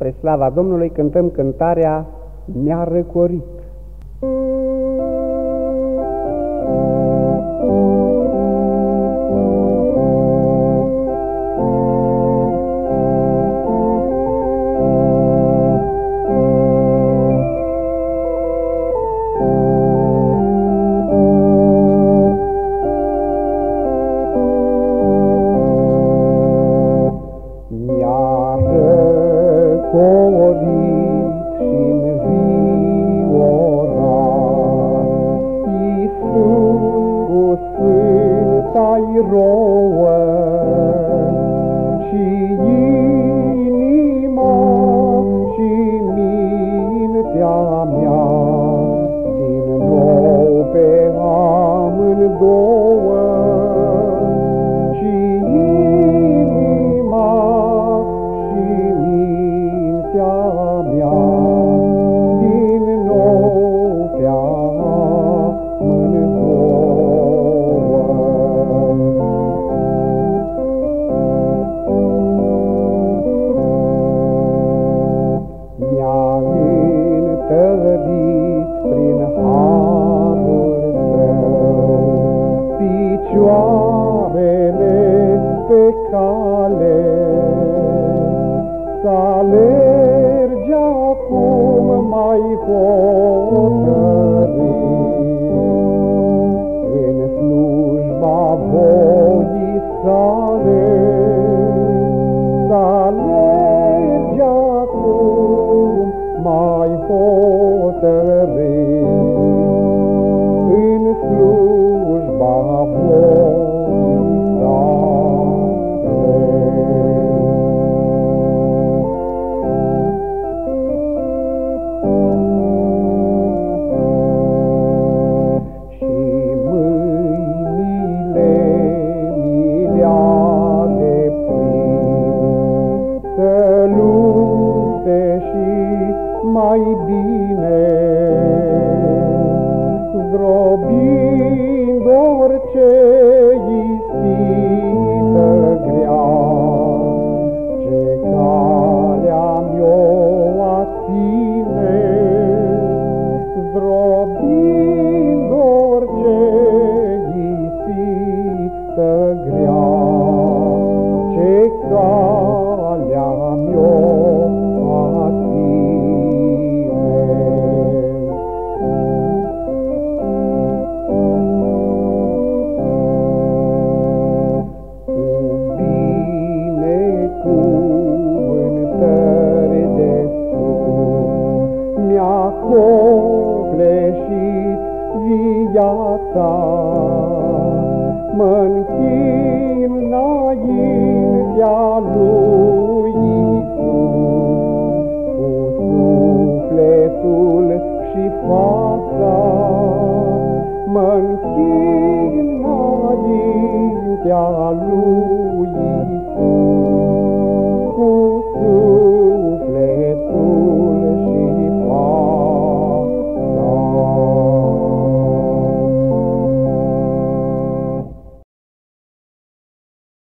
Spre slava Domnului cântăm cântarea Mi-a răcorit. corit Senhor. Picioarele pe cale să alergi acum mai hotărât ispită grea, ce calea mi-o aține. Cu binecuvântări de sus, Mi-a copleșit viața, mă închin înaintea lui Iisus, cu sufletul și fața, mă închin înaintea lui.